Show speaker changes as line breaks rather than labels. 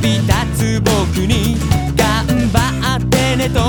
旅立つ僕に頑張ってねと